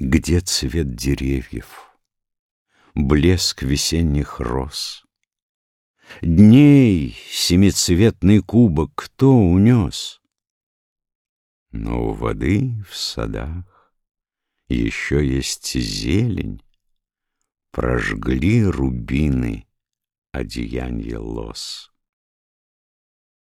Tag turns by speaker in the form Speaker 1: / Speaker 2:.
Speaker 1: Где цвет деревьев, блеск весенних роз? Дней семицветный кубок кто унес? Но у воды в садах еще есть зелень, Прожгли рубины одеянье лос.